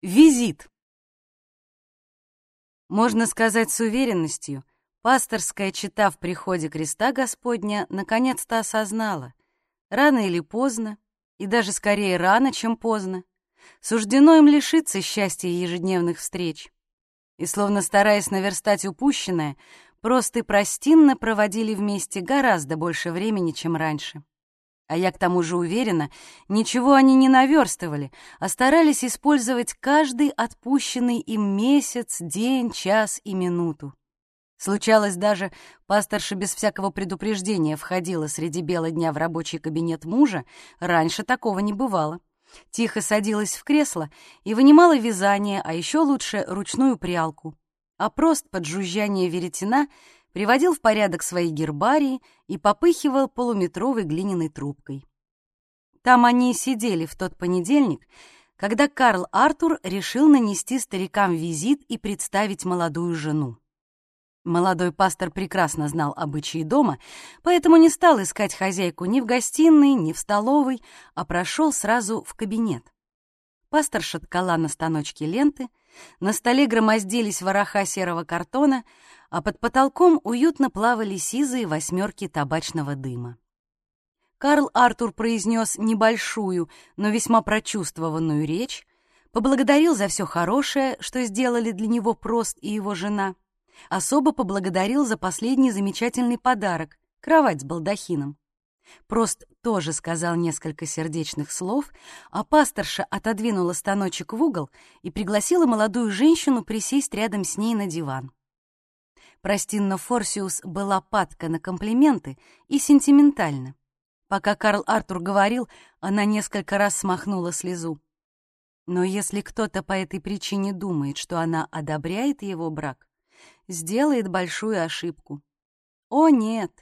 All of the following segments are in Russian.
Визит. Можно сказать с уверенностью, пасторская чита в приходе креста Господня наконец-то осознала, рано или поздно, и даже скорее рано, чем поздно, суждено им лишиться счастья ежедневных встреч. И, словно стараясь наверстать упущенное, просто и простинно проводили вместе гораздо больше времени, чем раньше. А я к тому же уверена, ничего они не наверстывали, а старались использовать каждый отпущенный им месяц, день, час и минуту. Случалось даже, пасторша без всякого предупреждения входила среди бела дня в рабочий кабинет мужа, раньше такого не бывало. Тихо садилась в кресло и вынимала вязание, а еще лучше ручную прялку. А прост под жужжание веретена — приводил в порядок свои гербарии и попыхивал полуметровой глиняной трубкой. Там они и сидели в тот понедельник, когда Карл Артур решил нанести старикам визит и представить молодую жену. Молодой пастор прекрасно знал обычаи дома, поэтому не стал искать хозяйку ни в гостиной, ни в столовой, а прошел сразу в кабинет. Пастор шаткала на станочке ленты, на столе громоздились вороха серого картона, а под потолком уютно плавали сизые восьмерки табачного дыма. Карл Артур произнес небольшую, но весьма прочувствованную речь, поблагодарил за все хорошее, что сделали для него Прост и его жена, особо поблагодарил за последний замечательный подарок — кровать с балдахином. Прост тоже сказал несколько сердечных слов, а пасторша отодвинула станочек в угол и пригласила молодую женщину присесть рядом с ней на диван. Простинна Форсиус была падка на комплименты и сентиментальна. Пока Карл Артур говорил, она несколько раз смахнула слезу. Но если кто-то по этой причине думает, что она одобряет его брак, сделает большую ошибку. О, нет!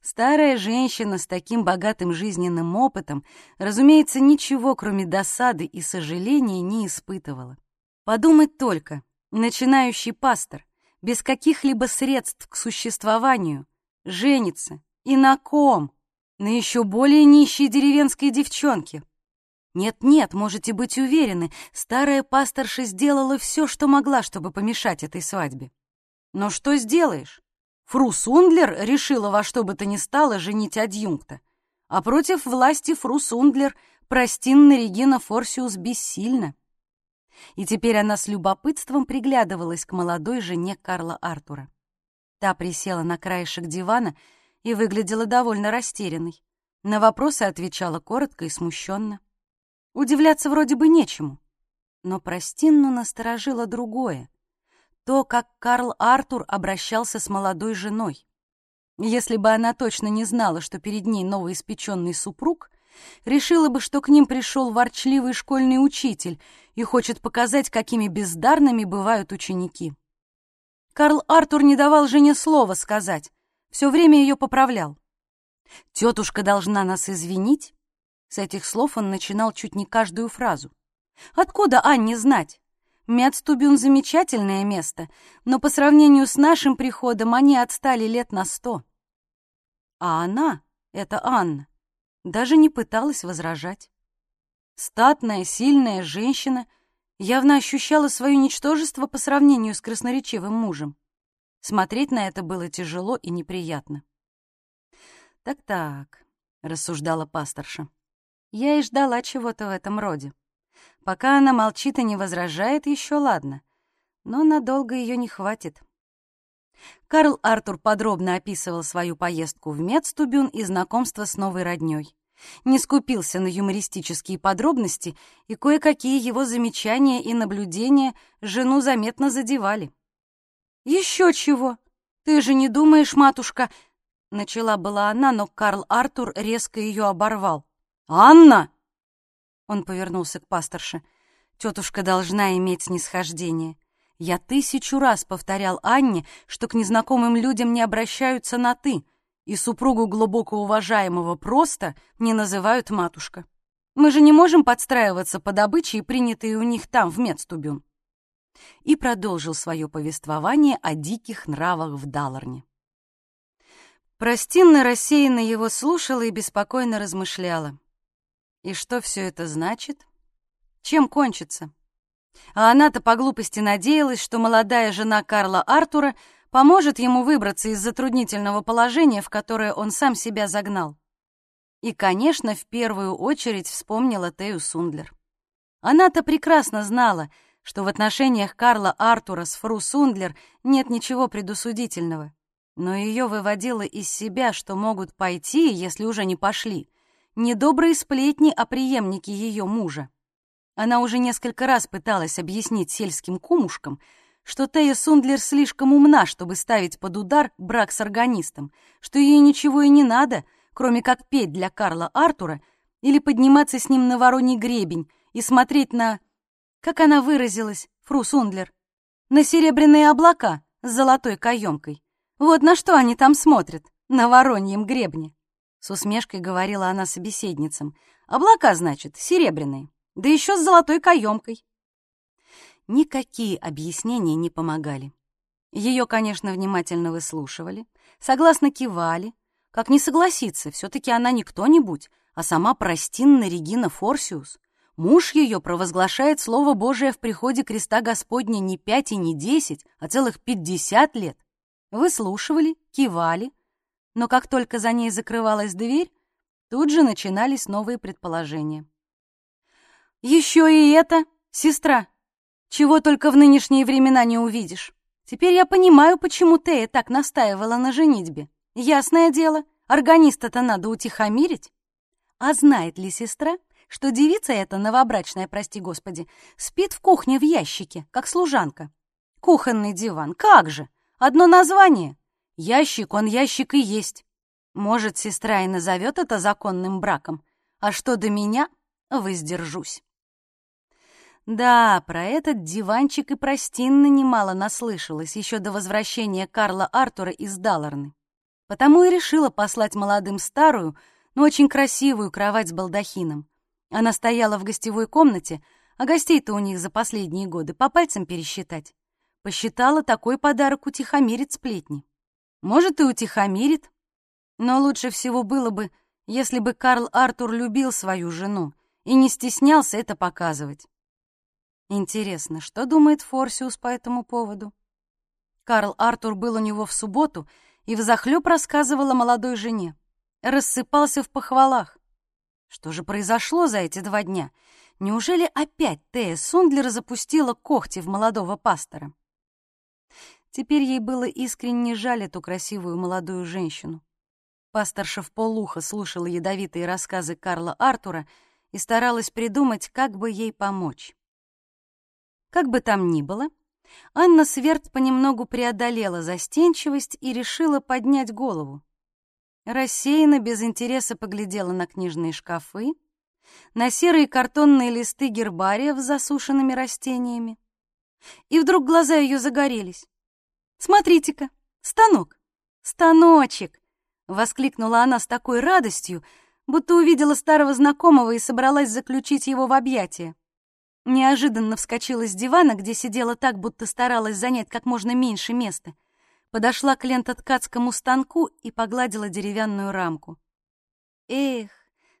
Старая женщина с таким богатым жизненным опытом, разумеется, ничего, кроме досады и сожаления, не испытывала. Подумать только, начинающий пастор, без каких-либо средств к существованию, женится. И на ком? На еще более нищей деревенской девчонке. Нет-нет, можете быть уверены, старая пасторша сделала все, что могла, чтобы помешать этой свадьбе. Но что сделаешь? Фру Сундлер решила во что бы то ни стало женить адъюнкта, а против власти Фру Сундлер простинна Регина Форсиус бессильна и теперь она с любопытством приглядывалась к молодой жене Карла Артура. Та присела на краешек дивана и выглядела довольно растерянной. На вопросы отвечала коротко и смущенно. Удивляться вроде бы нечему. Но Простинну насторожило другое. То, как Карл Артур обращался с молодой женой. Если бы она точно не знала, что перед ней новоиспеченный супруг, решила бы, что к ним пришел ворчливый школьный учитель и хочет показать, какими бездарными бывают ученики. Карл Артур не давал жене слова сказать, все время ее поправлял. «Тетушка должна нас извинить?» С этих слов он начинал чуть не каждую фразу. «Откуда Анне знать? Мецтубюн — замечательное место, но по сравнению с нашим приходом они отстали лет на сто». А она, это Анна, даже не пыталась возражать. Статная, сильная женщина явно ощущала свое ничтожество по сравнению с красноречивым мужем. Смотреть на это было тяжело и неприятно. «Так-так», — рассуждала пасторша, — «я и ждала чего-то в этом роде. Пока она молчит и не возражает, еще ладно, но надолго ее не хватит». Карл Артур подробно описывал свою поездку в Мецтубюн и знакомство с новой роднёй. Не скупился на юмористические подробности, и кое-какие его замечания и наблюдения жену заметно задевали. «Еще чего! Ты же не думаешь, матушка...» Начала была она, но Карл Артур резко ее оборвал. «Анна!» Он повернулся к пасторше. «Тетушка должна иметь снисхождение. Я тысячу раз повторял Анне, что к незнакомым людям не обращаются на «ты», и супругу глубоко уважаемого просто не называют матушка. Мы же не можем подстраиваться под обычаи, принятые у них там, в Мецтубюн. И продолжил свое повествование о диких нравах в Даларне. Простинна рассеянно его слушала и беспокойно размышляла. И что все это значит? Чем кончится? А она-то по глупости надеялась, что молодая жена Карла Артура поможет ему выбраться из затруднительного положения, в которое он сам себя загнал. И, конечно, в первую очередь вспомнила Тею Сундлер. Она-то прекрасно знала, что в отношениях Карла Артура с Фру Сундлер нет ничего предусудительного, но ее выводило из себя, что могут пойти, если уже не пошли, недобрые сплетни о преемнике ее мужа. Она уже несколько раз пыталась объяснить сельским кумушкам, что Тея Сундлер слишком умна, чтобы ставить под удар брак с органистом, что ей ничего и не надо, кроме как петь для Карла Артура или подниматься с ним на вороний гребень и смотреть на... Как она выразилась, Фру Сундлер? На серебряные облака с золотой каемкой. Вот на что они там смотрят, на вороньем гребне. С усмешкой говорила она собеседницам. Облака, значит, серебряные, да еще с золотой каемкой. Никакие объяснения не помогали. Ее, конечно, внимательно выслушивали, согласно кивали. Как не согласиться, все-таки она не кто-нибудь, а сама Простинна Регина Форсиус. Муж ее провозглашает Слово Божие в приходе креста Господня не пять и не десять, а целых пятьдесят лет. Выслушивали, кивали, но как только за ней закрывалась дверь, тут же начинались новые предположения. «Еще и это, сестра, чего только в нынешние времена не увидишь. Теперь я понимаю, почему Тея так настаивала на женитьбе. Ясное дело, органиста-то надо утихомирить. А знает ли сестра, что девица эта новобрачная, прости господи, спит в кухне в ящике, как служанка? Кухонный диван, как же! Одно название. Ящик, он ящик и есть. Может, сестра и назовет это законным браком, а что до меня, воздержусь. Да, про этот диванчик и простинно немало наслышалась еще до возвращения Карла Артура из Далларны. Потому и решила послать молодым старую, но очень красивую кровать с балдахином. Она стояла в гостевой комнате, а гостей-то у них за последние годы по пальцам пересчитать. Посчитала такой подарок утихомирит сплетни. Может, и утихомирит. Но лучше всего было бы, если бы Карл Артур любил свою жену и не стеснялся это показывать. Интересно, что думает Форсиус по этому поводу? Карл Артур был у него в субботу и взахлёб рассказывал о молодой жене. Рассыпался в похвалах. Что же произошло за эти два дня? Неужели опять Тея Сундлер запустила когти в молодого пастора? Теперь ей было искренне жаль эту красивую молодую женщину. Пасторша в полухо слушала ядовитые рассказы Карла Артура и старалась придумать, как бы ей помочь. Как бы там ни было, Анна Сверд понемногу преодолела застенчивость и решила поднять голову. Рассеянно, без интереса поглядела на книжные шкафы, на серые картонные листы гербариев с засушенными растениями. И вдруг глаза ее загорелись. Смотрите-ка, станок! Станочек!» — воскликнула она с такой радостью, будто увидела старого знакомого и собралась заключить его в объятия. Неожиданно вскочила с дивана, где сидела так, будто старалась занять как можно меньше места. Подошла к лентоткацкому станку и погладила деревянную рамку. «Эх,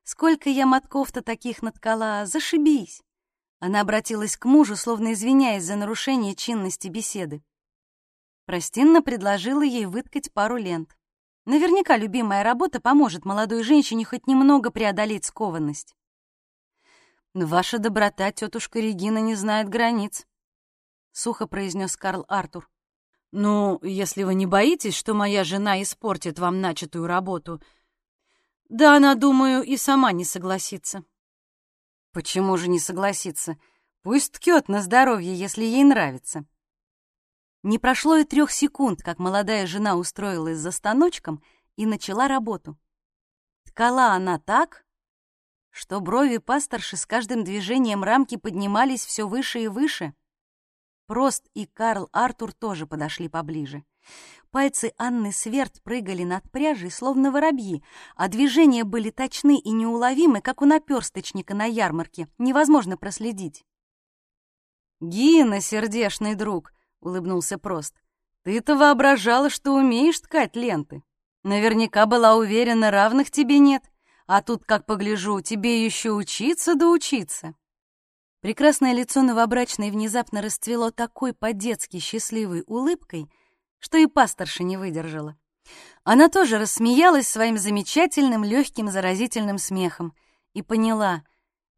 сколько я мотков-то таких наткала, зашибись!» Она обратилась к мужу, словно извиняясь за нарушение чинности беседы. Простинна предложила ей выткать пару лент. Наверняка любимая работа поможет молодой женщине хоть немного преодолеть скованность. Ваша доброта, тетушка Регина, не знает границ, — сухо произнес Карл Артур. «Ну, если вы не боитесь, что моя жена испортит вам начатую работу, да она, думаю, и сама не согласится». «Почему же не согласится? Пусть ткет на здоровье, если ей нравится». Не прошло и трех секунд, как молодая жена устроилась за станочком и начала работу. Ткала она так, что брови пасторши с каждым движением рамки поднимались все выше и выше. Прост и Карл Артур тоже подошли поближе. Пальцы Анны Сверд прыгали над пряжей, словно воробьи, а движения были точны и неуловимы, как у наперсточника на ярмарке. Невозможно проследить. «Гина, сердешный друг!» — улыбнулся Прост. «Ты-то воображала, что умеешь ткать ленты. Наверняка была уверена, равных тебе нет. А тут, как погляжу, тебе еще учиться да учиться». Прекрасное лицо новобрачной внезапно расцвело такой по-детски счастливой улыбкой, что и пасторша не выдержала. Она тоже рассмеялась своим замечательным, легким, заразительным смехом и поняла,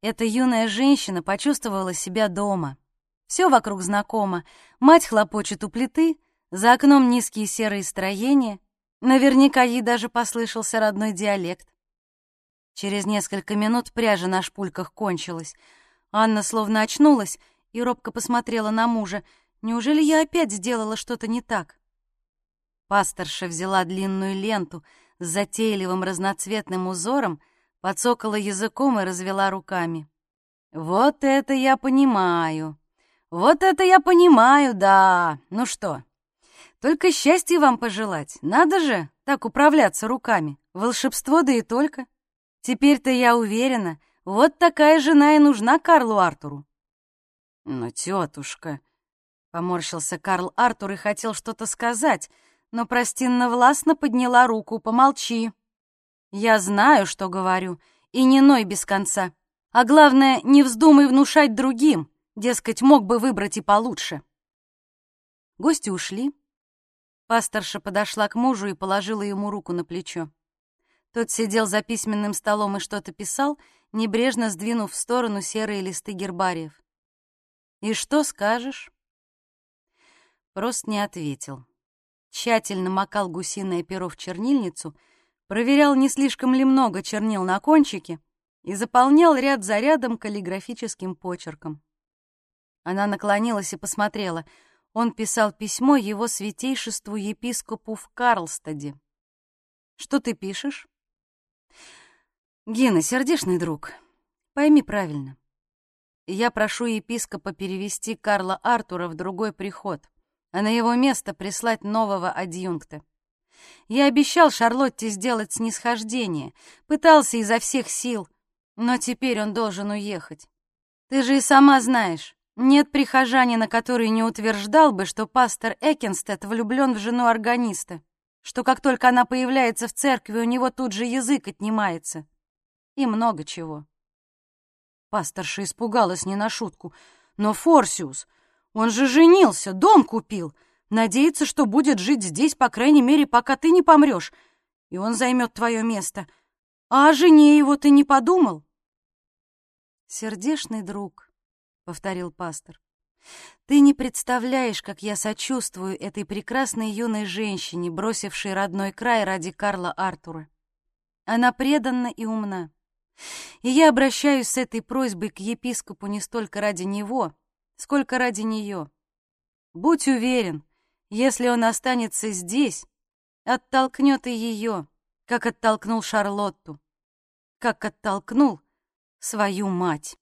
эта юная женщина почувствовала себя дома. Все вокруг знакомо. Мать хлопочет у плиты, за окном низкие серые строения. Наверняка ей даже послышался родной диалект. Через несколько минут пряжа на шпульках кончилась. Анна словно очнулась и робко посмотрела на мужа. «Неужели я опять сделала что-то не так?» Пасторша взяла длинную ленту с затейливым разноцветным узором, подсокала языком и развела руками. «Вот это я понимаю! Вот это я понимаю, да! Ну что, только счастья вам пожелать. Надо же так управляться руками. Волшебство да и только. Теперь-то я уверена, вот такая жена и нужна Карлу Артуру». «Но, тетушка...» — поморщился Карл Артур и хотел что-то сказать — но простинно-властно подняла руку. «Помолчи. Я знаю, что говорю, и не ной без конца. А главное, не вздумай внушать другим, дескать, мог бы выбрать и получше». Гости ушли. Пасторша подошла к мужу и положила ему руку на плечо. Тот сидел за письменным столом и что-то писал, небрежно сдвинув в сторону серые листы гербариев. «И что скажешь?» Просто не ответил тщательно макал гусиное перо в чернильницу, проверял, не слишком ли много чернил на кончике, и заполнял ряд за рядом каллиграфическим почерком. Она наклонилась и посмотрела. Он писал письмо его святейшеству епископу в Карлстаде. «Что ты пишешь?» «Гена, сердечный друг, пойми правильно. Я прошу епископа перевести Карла Артура в другой приход а на его место прислать нового адъюнкта. Я обещал Шарлотте сделать снисхождение, пытался изо всех сил, но теперь он должен уехать. Ты же и сама знаешь, нет прихожанина, который не утверждал бы, что пастор Экенстед влюблен в жену органиста, что как только она появляется в церкви, у него тут же язык отнимается. И много чего. Пасторша испугалась не на шутку. Но Форсиус, он же женился, дом купил. Надеется, что будет жить здесь, по крайней мере, пока ты не помрешь, и он займет твое место. А о жене его ты не подумал?» «Сердешный друг», — повторил пастор, — «ты не представляешь, как я сочувствую этой прекрасной юной женщине, бросившей родной край ради Карла Артура. Она преданна и умна. И я обращаюсь с этой просьбой к епископу не столько ради него, сколько ради нее. Будь уверен, если он останется здесь, оттолкнет и ее, как оттолкнул Шарлотту, как оттолкнул свою мать.